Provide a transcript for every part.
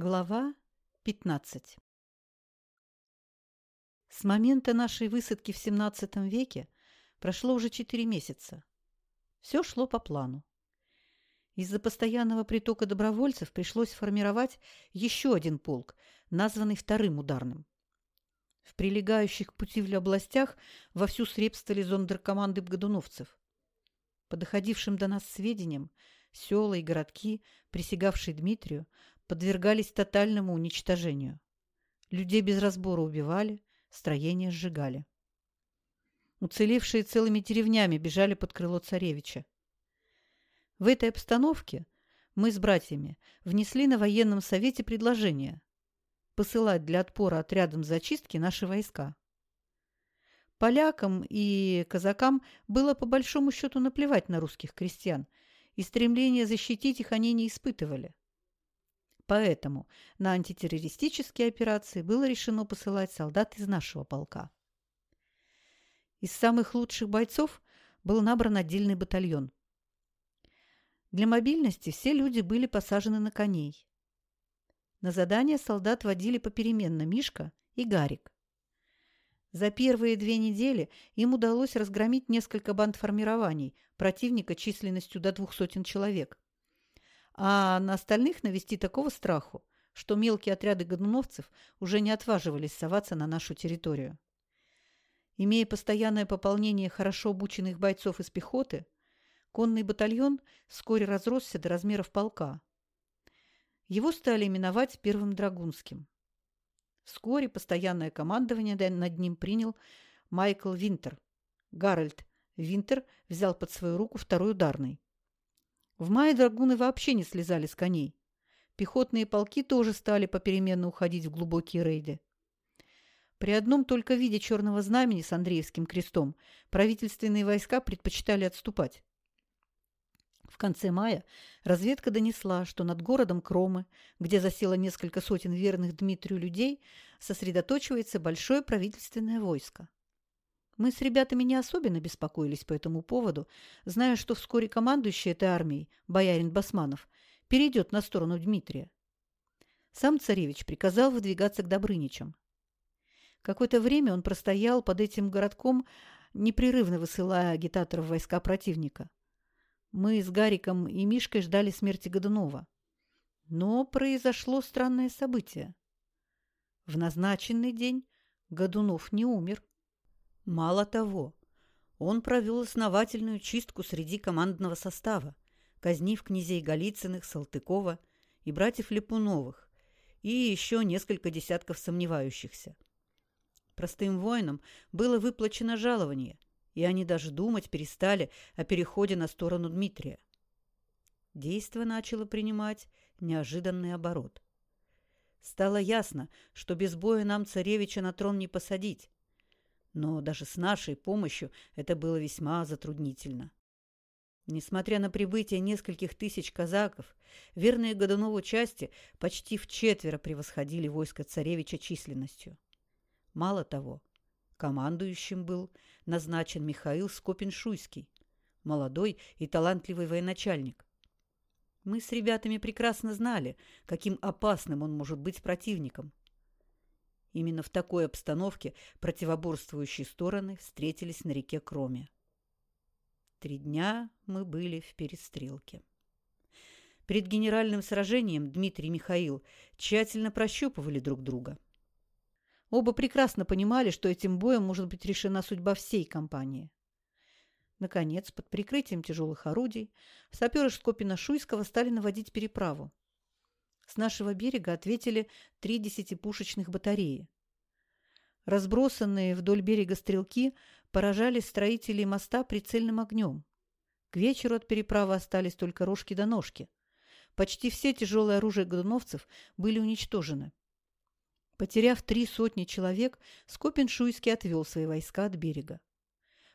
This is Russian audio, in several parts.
Глава 15 С момента нашей высадки в XVII веке прошло уже четыре месяца. Все шло по плану. Из-за постоянного притока добровольцев пришлось формировать еще один полк, названный вторым ударным. В прилегающих к Путивлю областях вовсю сребствовали зондеркоманды богодуновцев. По доходившим до нас сведениям, села и городки, присягавшие Дмитрию, подвергались тотальному уничтожению. Людей без разбора убивали, строения сжигали. Уцелевшие целыми деревнями бежали под крыло царевича. В этой обстановке мы с братьями внесли на военном совете предложение посылать для отпора отрядом зачистки наши войска. Полякам и казакам было по большому счету наплевать на русских крестьян, и стремление защитить их они не испытывали. Поэтому на антитеррористические операции было решено посылать солдат из нашего полка. Из самых лучших бойцов был набран отдельный батальон. Для мобильности все люди были посажены на коней. На задание солдат водили попеременно Мишка и Гарик. За первые две недели им удалось разгромить несколько бандформирований противника численностью до двух сотен человек а на остальных навести такого страху, что мелкие отряды годуновцев уже не отваживались соваться на нашу территорию. Имея постоянное пополнение хорошо обученных бойцов из пехоты, конный батальон вскоре разросся до размеров полка. Его стали именовать Первым Драгунским. Вскоре постоянное командование над ним принял Майкл Винтер. Гарольд Винтер взял под свою руку второй ударный. В мае драгуны вообще не слезали с коней. Пехотные полки тоже стали попеременно уходить в глубокие рейды. При одном только виде черного знамени с Андреевским крестом правительственные войска предпочитали отступать. В конце мая разведка донесла, что над городом Кромы, где засело несколько сотен верных Дмитрию людей, сосредоточивается большое правительственное войско. Мы с ребятами не особенно беспокоились по этому поводу, зная, что вскоре командующий этой армией, боярин Басманов, перейдет на сторону Дмитрия. Сам царевич приказал выдвигаться к Добрыничам. Какое-то время он простоял под этим городком, непрерывно высылая агитаторов в войска противника. Мы с Гариком и Мишкой ждали смерти Годунова. Но произошло странное событие. В назначенный день Годунов не умер. Мало того, он провел основательную чистку среди командного состава, казнив князей Голицыных, Салтыкова и братьев Липуновых, и еще несколько десятков сомневающихся. Простым воинам было выплачено жалование, и они даже думать перестали о переходе на сторону Дмитрия. Действо начало принимать неожиданный оборот. Стало ясно, что без боя нам царевича на трон не посадить, но даже с нашей помощью это было весьма затруднительно. Несмотря на прибытие нескольких тысяч казаков, верные Годунову части почти в четверо превосходили войско царевича численностью. Мало того, командующим был назначен Михаил Скопин-Шуйский, молодой и талантливый военачальник. Мы с ребятами прекрасно знали, каким опасным он может быть противником, Именно в такой обстановке противоборствующие стороны встретились на реке Кроме. Три дня мы были в перестрелке. Перед генеральным сражением Дмитрий и Михаил тщательно прощупывали друг друга. Оба прекрасно понимали, что этим боем может быть решена судьба всей компании. Наконец, под прикрытием тяжелых орудий, саперы Шкопина-Шуйского стали наводить переправу. С нашего берега ответили три десятипушечных батареи. Разбросанные вдоль берега стрелки поражали строителей моста прицельным огнем. К вечеру от переправы остались только рожки до ножки. Почти все тяжелые оружия годуновцев были уничтожены. Потеряв три сотни человек, Скопин-Шуйский отвел свои войска от берега.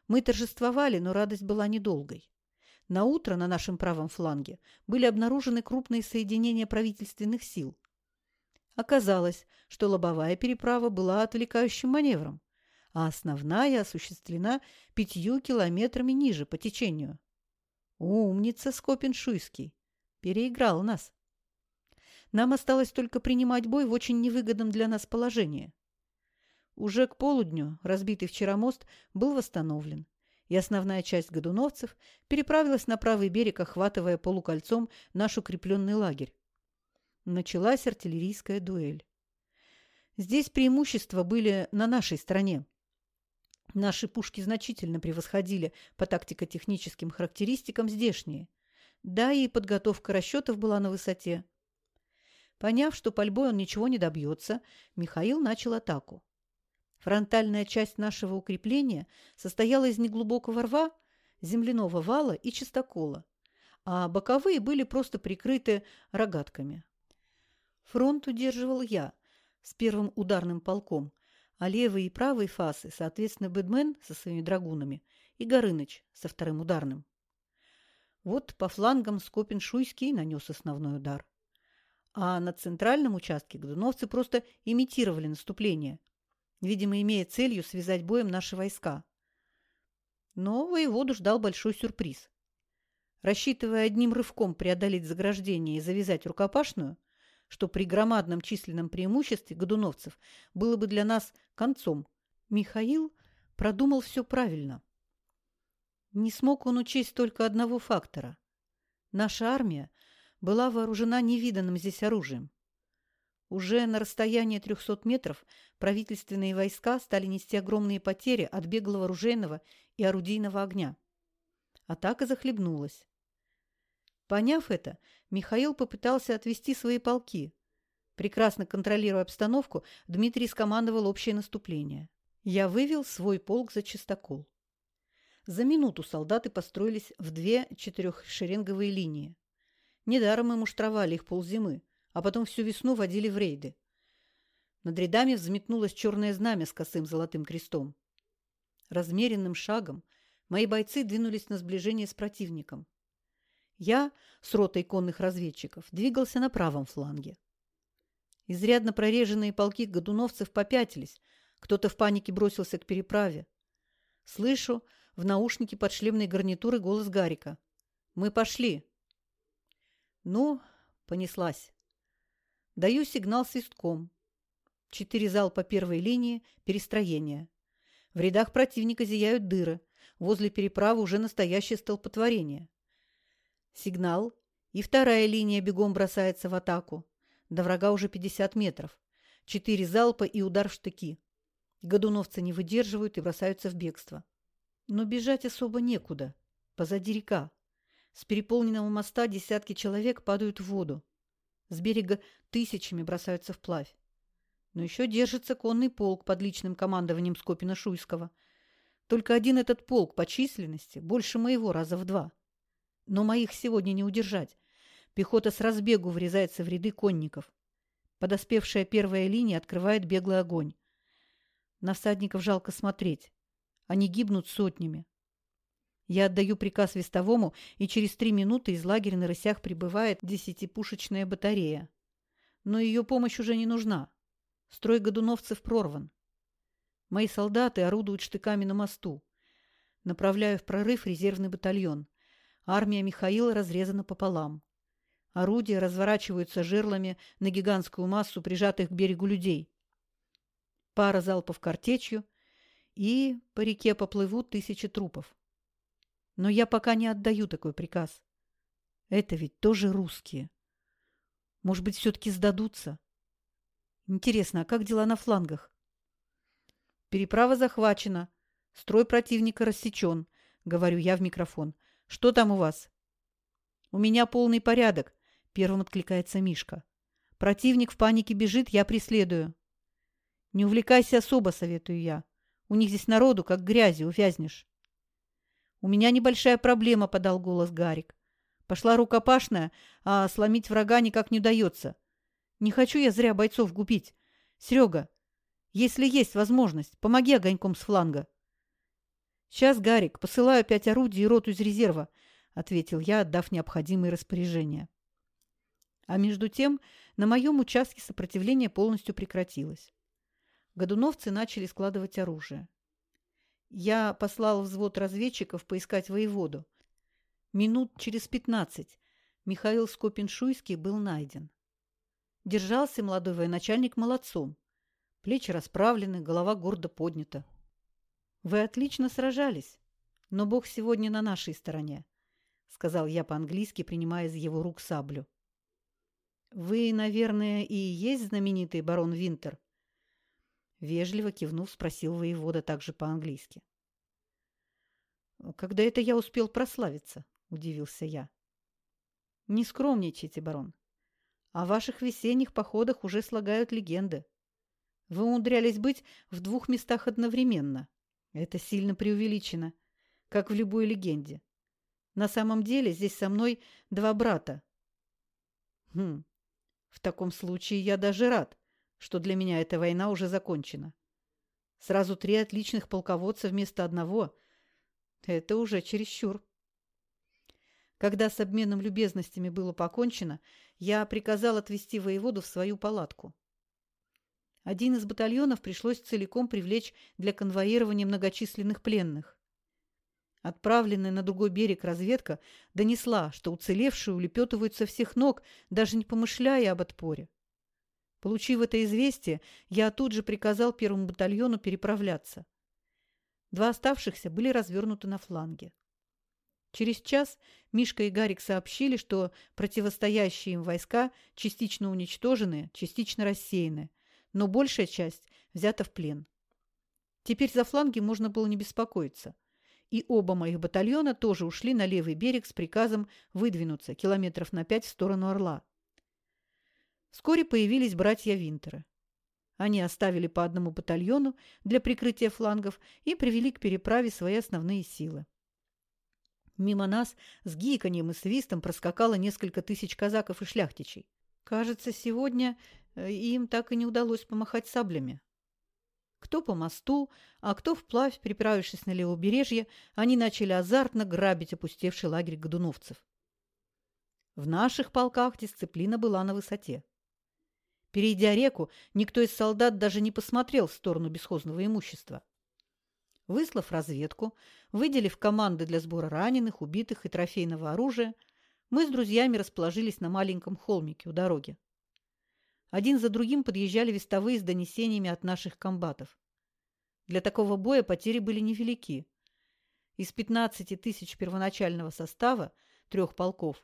Мы торжествовали, но радость была недолгой. На утро на нашем правом фланге были обнаружены крупные соединения правительственных сил. Оказалось, что лобовая переправа была отвлекающим маневром, а основная осуществлена пятью километрами ниже по течению. Умница Скопин-Шуйский! Переиграл нас. Нам осталось только принимать бой в очень невыгодном для нас положении. Уже к полудню разбитый вчера мост был восстановлен, и основная часть годуновцев переправилась на правый берег, охватывая полукольцом наш укрепленный лагерь. Началась артиллерийская дуэль. Здесь преимущества были на нашей стороне. Наши пушки значительно превосходили по тактико-техническим характеристикам здешние. Да и подготовка расчетов была на высоте. Поняв, что пальбой он ничего не добьется, Михаил начал атаку. Фронтальная часть нашего укрепления состояла из неглубокого рва, земляного вала и чистокола, а боковые были просто прикрыты рогатками. Фронт удерживал я с первым ударным полком, а левые и правые фасы, соответственно, Бэдмен со своими драгунами и Горыныч со вторым ударным. Вот по флангам Скопин-Шуйский нанес основной удар. А на центральном участке годуновцы просто имитировали наступление, видимо, имея целью связать боем наши войска. Но воеводу ждал большой сюрприз. Рассчитывая одним рывком преодолеть заграждение и завязать рукопашную, что при громадном численном преимуществе годуновцев было бы для нас концом, Михаил продумал все правильно. Не смог он учесть только одного фактора. Наша армия была вооружена невиданным здесь оружием. Уже на расстоянии 300 метров правительственные войска стали нести огромные потери от беглого оружейного и орудийного огня. Атака захлебнулась. Поняв это, Михаил попытался отвести свои полки. Прекрасно контролируя обстановку, Дмитрий скомандовал общее наступление. Я вывел свой полк за чистокол. За минуту солдаты построились в две четырехшеренговые линии. Недаром мы муштровали их ползимы, а потом всю весну водили в рейды. Над рядами взметнулось черное знамя с косым золотым крестом. Размеренным шагом мои бойцы двинулись на сближение с противником. Я с ротой конных разведчиков двигался на правом фланге. Изрядно прореженные полки годуновцев попятились, кто-то в панике бросился к переправе. Слышу в наушнике подшлемной гарнитуры голос Гарика. «Мы пошли!» Ну, понеслась. Даю сигнал свистком. Четыре залпа первой линии, перестроение. В рядах противника зияют дыры. Возле переправы уже настоящее столпотворение. Сигнал, и вторая линия бегом бросается в атаку. До врага уже 50 метров. Четыре залпа и удар в штыки. Годуновцы не выдерживают и бросаются в бегство. Но бежать особо некуда. Позади река. С переполненного моста десятки человек падают в воду. С берега тысячами бросаются вплавь. Но еще держится конный полк под личным командованием Скопина-Шуйского. Только один этот полк по численности больше моего раза в два. Но моих сегодня не удержать. Пехота с разбегу врезается в ряды конников. Подоспевшая первая линия открывает беглый огонь. На всадников жалко смотреть. Они гибнут сотнями. Я отдаю приказ вестовому, и через три минуты из лагеря на рысях прибывает десятипушечная батарея. Но ее помощь уже не нужна. Строй годуновцев прорван. Мои солдаты орудуют штыками на мосту. Направляю в прорыв резервный батальон. Армия Михаила разрезана пополам. Орудия разворачиваются жерлами на гигантскую массу прижатых к берегу людей. Пара залпов картечью, и по реке поплывут тысячи трупов. Но я пока не отдаю такой приказ. Это ведь тоже русские. Может быть, все-таки сдадутся? Интересно, а как дела на флангах? Переправа захвачена. Строй противника рассечен, говорю я в микрофон. Что там у вас? У меня полный порядок, первым откликается Мишка. Противник в панике бежит, я преследую. Не увлекайся особо, советую я. У них здесь народу, как грязи, увязнешь. «У меня небольшая проблема», – подал голос Гарик. «Пошла рукопашная, а сломить врага никак не удается. Не хочу я зря бойцов губить. Серега, если есть возможность, помоги огоньком с фланга». «Сейчас, Гарик, посылаю пять орудий и роту из резерва», – ответил я, отдав необходимые распоряжения. А между тем на моем участке сопротивление полностью прекратилось. Годуновцы начали складывать оружие. Я послал взвод разведчиков поискать воеводу. Минут через пятнадцать Михаил Скопин-Шуйский был найден. Держался молодой военачальник молодцом. Плечи расправлены, голова гордо поднята. «Вы отлично сражались, но Бог сегодня на нашей стороне», — сказал я по-английски, принимая из его рук саблю. «Вы, наверное, и есть знаменитый барон Винтер?» Вежливо кивнув, спросил воевода также по-английски. «Когда это я успел прославиться?» – удивился я. «Не скромничайте, барон. О ваших весенних походах уже слагают легенды. Вы умудрялись быть в двух местах одновременно. Это сильно преувеличено, как в любой легенде. На самом деле здесь со мной два брата. Хм, в таком случае я даже рад, что для меня эта война уже закончена. Сразу три отличных полководца вместо одного – это уже чересчур. Когда с обменом любезностями было покончено, я приказал отвезти воеводу в свою палатку. Один из батальонов пришлось целиком привлечь для конвоирования многочисленных пленных. Отправленная на другой берег разведка донесла, что уцелевшие улепетывают со всех ног, даже не помышляя об отпоре. Получив это известие, я тут же приказал первому батальону переправляться. Два оставшихся были развернуты на фланге. Через час Мишка и Гарик сообщили, что противостоящие им войска частично уничтожены, частично рассеяны, но большая часть взята в плен. Теперь за фланги можно было не беспокоиться. И оба моих батальона тоже ушли на левый берег с приказом выдвинуться километров на пять в сторону Орла. Вскоре появились братья Винтеры. Они оставили по одному батальону для прикрытия флангов и привели к переправе свои основные силы. Мимо нас с гиканьем и свистом проскакало несколько тысяч казаков и шляхтичей. Кажется, сегодня э, им так и не удалось помахать саблями. Кто по мосту, а кто вплавь, переправившись на левобережье, они начали азартно грабить опустевший лагерь годуновцев. В наших полках дисциплина была на высоте. Перейдя реку, никто из солдат даже не посмотрел в сторону бесхозного имущества. Выслав разведку, выделив команды для сбора раненых, убитых и трофейного оружия, мы с друзьями расположились на маленьком холмике у дороги. Один за другим подъезжали вестовые с донесениями от наших комбатов. Для такого боя потери были невелики. Из 15 тысяч первоначального состава, трех полков,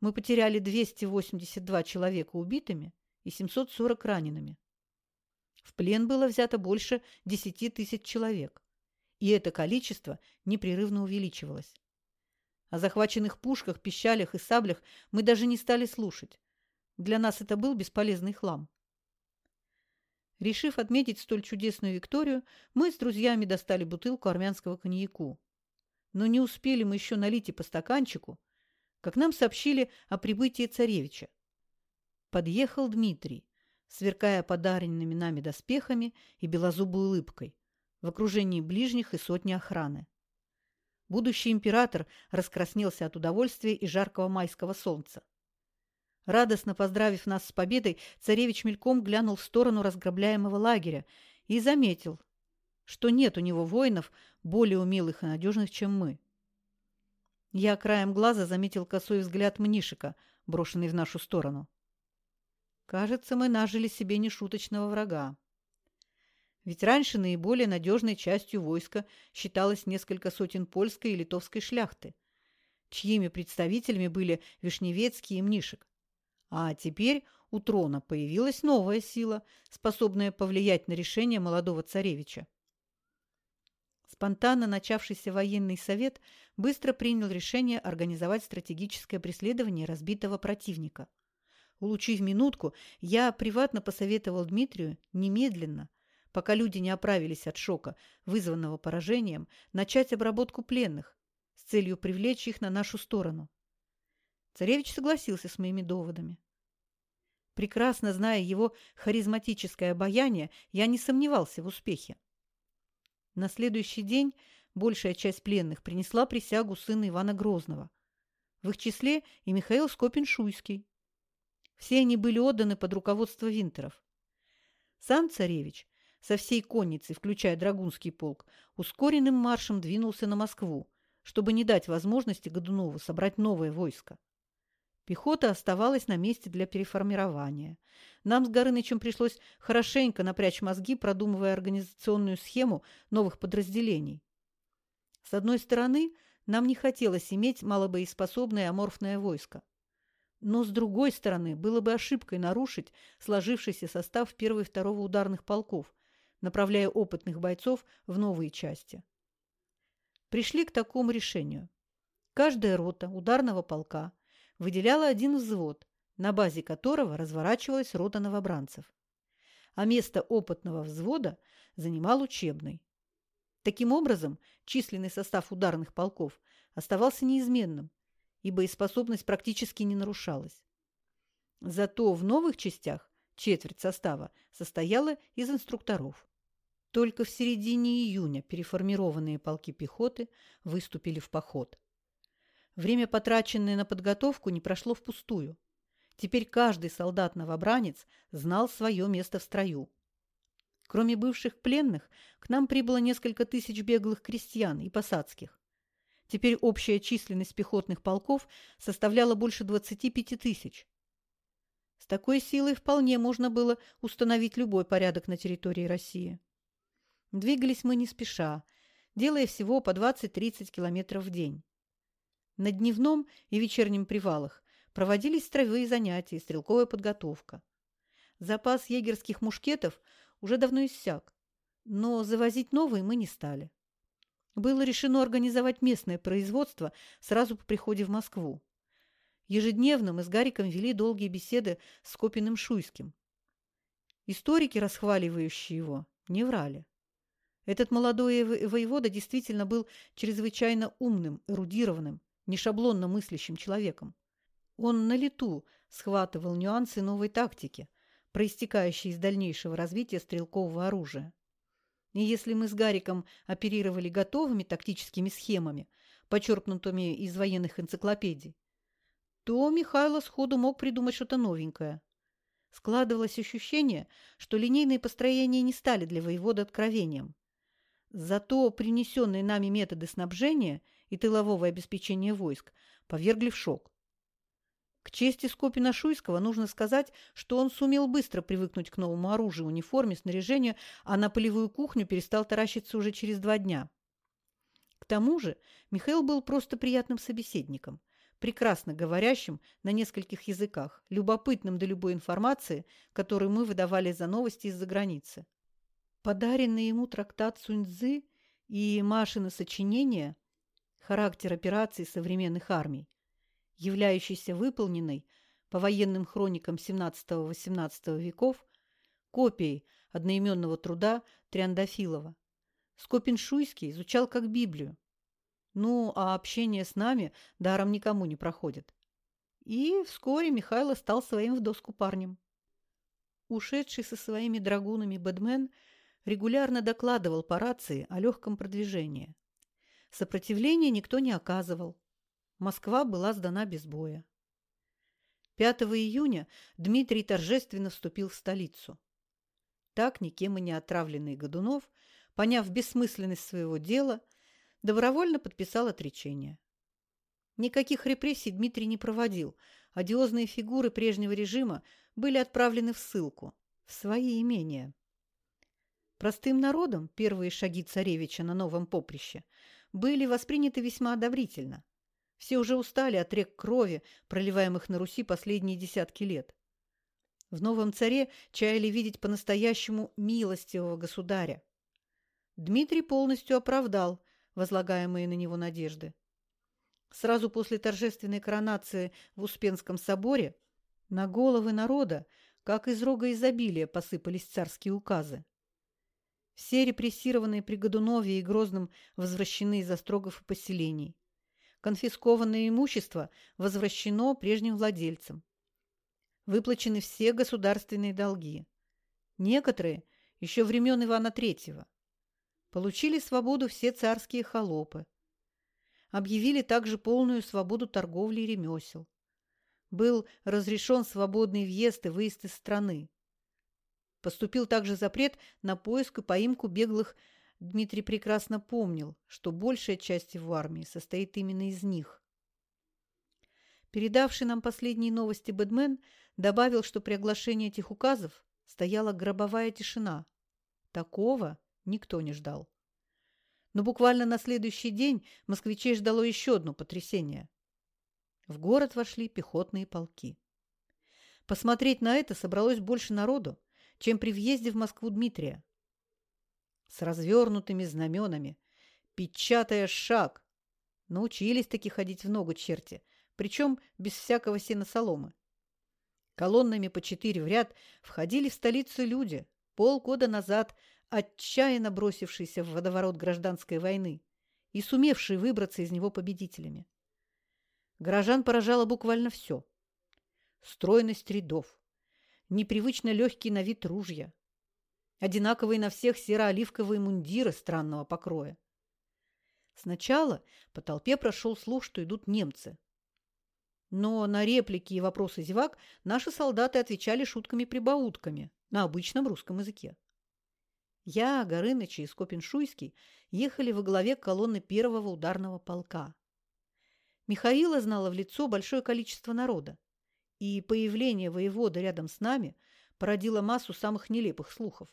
мы потеряли 282 человека убитыми и 740 ранеными. В плен было взято больше 10 тысяч человек, и это количество непрерывно увеличивалось. О захваченных пушках, пищалях и саблях мы даже не стали слушать. Для нас это был бесполезный хлам. Решив отметить столь чудесную Викторию, мы с друзьями достали бутылку армянского коньяку. Но не успели мы еще налить и по стаканчику, как нам сообщили о прибытии царевича. Подъехал Дмитрий, сверкая подаренными нами доспехами и белозубой улыбкой, в окружении ближних и сотни охраны. Будущий император раскраснелся от удовольствия и жаркого майского солнца. Радостно поздравив нас с победой, царевич мельком глянул в сторону разграбляемого лагеря и заметил, что нет у него воинов более умелых и надежных, чем мы. Я краем глаза заметил косой взгляд Мнишика, брошенный в нашу сторону. Кажется, мы нажили себе нешуточного врага. Ведь раньше наиболее надежной частью войска считалось несколько сотен польской и литовской шляхты, чьими представителями были Вишневецкий и Мнишек. А теперь у трона появилась новая сила, способная повлиять на решение молодого царевича. Спонтанно начавшийся военный совет быстро принял решение организовать стратегическое преследование разбитого противника – Улучив минутку, я приватно посоветовал Дмитрию немедленно, пока люди не оправились от шока, вызванного поражением, начать обработку пленных с целью привлечь их на нашу сторону. Царевич согласился с моими доводами. Прекрасно зная его харизматическое обаяние, я не сомневался в успехе. На следующий день большая часть пленных принесла присягу сына Ивана Грозного. В их числе и Михаил Скопин-Шуйский. Все они были отданы под руководство Винтеров. Сам царевич со всей конницей, включая Драгунский полк, ускоренным маршем двинулся на Москву, чтобы не дать возможности Годунову собрать новое войско. Пехота оставалась на месте для переформирования. Нам с Горынычем пришлось хорошенько напрячь мозги, продумывая организационную схему новых подразделений. С одной стороны, нам не хотелось иметь малобоеспособное аморфное войско. Но, с другой стороны, было бы ошибкой нарушить сложившийся состав первого и второго ударных полков, направляя опытных бойцов в новые части. Пришли к такому решению. Каждая рота ударного полка выделяла один взвод, на базе которого разворачивалась рота новобранцев. А место опытного взвода занимал учебный. Таким образом, численный состав ударных полков оставался неизменным, и боеспособность практически не нарушалась. Зато в новых частях четверть состава состояла из инструкторов. Только в середине июня переформированные полки пехоты выступили в поход. Время, потраченное на подготовку, не прошло впустую. Теперь каждый солдат-новобранец знал свое место в строю. Кроме бывших пленных, к нам прибыло несколько тысяч беглых крестьян и посадских. Теперь общая численность пехотных полков составляла больше 25 тысяч. С такой силой вполне можно было установить любой порядок на территории России. Двигались мы не спеша, делая всего по 20-30 километров в день. На дневном и вечернем привалах проводились строевые занятия и стрелковая подготовка. Запас егерских мушкетов уже давно иссяк, но завозить новые мы не стали. Было решено организовать местное производство сразу по приходе в Москву. Ежедневно мы с Гариком вели долгие беседы с Копиным Шуйским. Историки, расхваливающие его, не врали. Этот молодой воевода действительно был чрезвычайно умным, эрудированным, нешаблонно мыслящим человеком. Он на лету схватывал нюансы новой тактики, проистекающие из дальнейшего развития стрелкового оружия. И если мы с Гариком оперировали готовыми тактическими схемами, почерпнутыми из военных энциклопедий, то Михайло сходу мог придумать что-то новенькое. Складывалось ощущение, что линейные построения не стали для воевода откровением. Зато принесенные нами методы снабжения и тылового обеспечения войск повергли в шок. К чести Скопина-Шуйского нужно сказать, что он сумел быстро привыкнуть к новому оружию, униформе, снаряжению, а на полевую кухню перестал таращиться уже через два дня. К тому же Михаил был просто приятным собеседником, прекрасно говорящим на нескольких языках, любопытным до любой информации, которую мы выдавали за новости из-за границы. Подаренный ему трактат Суньцзы и Машины сочинения «Характер операций современных армий», являющийся выполненной по военным хроникам XVII-XVIII веков копией одноименного труда Триандафилова. Скопин-Шуйский изучал как Библию. Ну, а общение с нами даром никому не проходит. И вскоре Михайло стал своим в доску парнем. Ушедший со своими драгунами Бэдмен – регулярно докладывал по рации о легком продвижении. Сопротивления никто не оказывал. Москва была сдана без боя. 5 июня Дмитрий торжественно вступил в столицу. Так никем и не отравленный Годунов, поняв бессмысленность своего дела, добровольно подписал отречение. Никаких репрессий Дмитрий не проводил, одиозные фигуры прежнего режима были отправлены в ссылку, в свои имения. Простым народом первые шаги царевича на новом поприще были восприняты весьма одобрительно. Все уже устали от рек крови, проливаемых на Руси последние десятки лет. В новом царе чаяли видеть по-настоящему милостивого государя. Дмитрий полностью оправдал возлагаемые на него надежды. Сразу после торжественной коронации в Успенском соборе на головы народа, как из рога изобилия, посыпались царские указы. Все репрессированные при Годунове и Грозном возвращены из острогов и поселений. Конфискованное имущество возвращено прежним владельцам. Выплачены все государственные долги. Некоторые еще времен Ивана III. Получили свободу все царские холопы. Объявили также полную свободу торговли и ремесел. Был разрешен свободный въезд и выезд из страны. Поступил также запрет на поиск и поимку беглых. Дмитрий прекрасно помнил, что большая часть его армии состоит именно из них. Передавший нам последние новости Бэдмен добавил, что при оглашении этих указов стояла гробовая тишина. Такого никто не ждал. Но буквально на следующий день москвичей ждало еще одно потрясение. В город вошли пехотные полки. Посмотреть на это собралось больше народу, чем при въезде в Москву Дмитрия. С развернутыми знаменами, печатая шаг, научились таки ходить в ногу черти, причем без всякого сена соломы. Колоннами по четыре в ряд входили в столицу люди, полгода назад отчаянно бросившиеся в водоворот гражданской войны и сумевшие выбраться из него победителями. Горожан поражало буквально все. Стройность рядов, непривычно легкие на вид ружья, одинаковые на всех серо-оливковые мундиры странного покроя. Сначала по толпе прошел слух, что идут немцы. Но на реплики и вопросы зевак наши солдаты отвечали шутками-прибаутками на обычном русском языке. Я, Горыныч и Скопин-Шуйский ехали во главе колонны первого ударного полка. Михаила знала в лицо большое количество народа, и появление воевода рядом с нами породило массу самых нелепых слухов.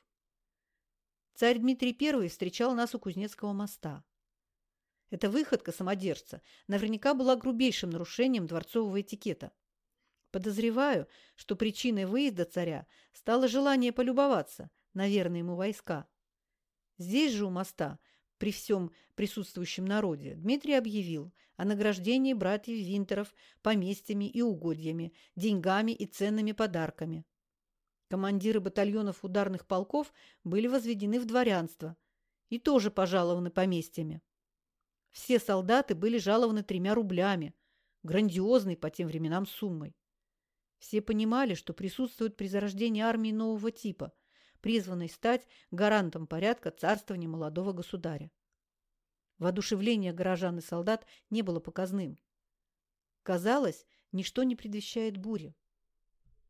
Царь Дмитрий I встречал нас у Кузнецкого моста. Эта выходка самодержца наверняка была грубейшим нарушением дворцового этикета. Подозреваю, что причиной выезда царя стало желание полюбоваться на верные ему войска. Здесь же у моста, при всем присутствующем народе, Дмитрий объявил о награждении братьев Винтеров поместьями и угодьями, деньгами и ценными подарками. Командиры батальонов ударных полков были возведены в дворянство и тоже пожалованы поместьями. Все солдаты были жалованы тремя рублями, грандиозной по тем временам суммой. Все понимали, что присутствуют при зарождении армии нового типа – призванный стать гарантом порядка царствования молодого государя. Воодушевление горожан и солдат не было показным. Казалось, ничто не предвещает бури.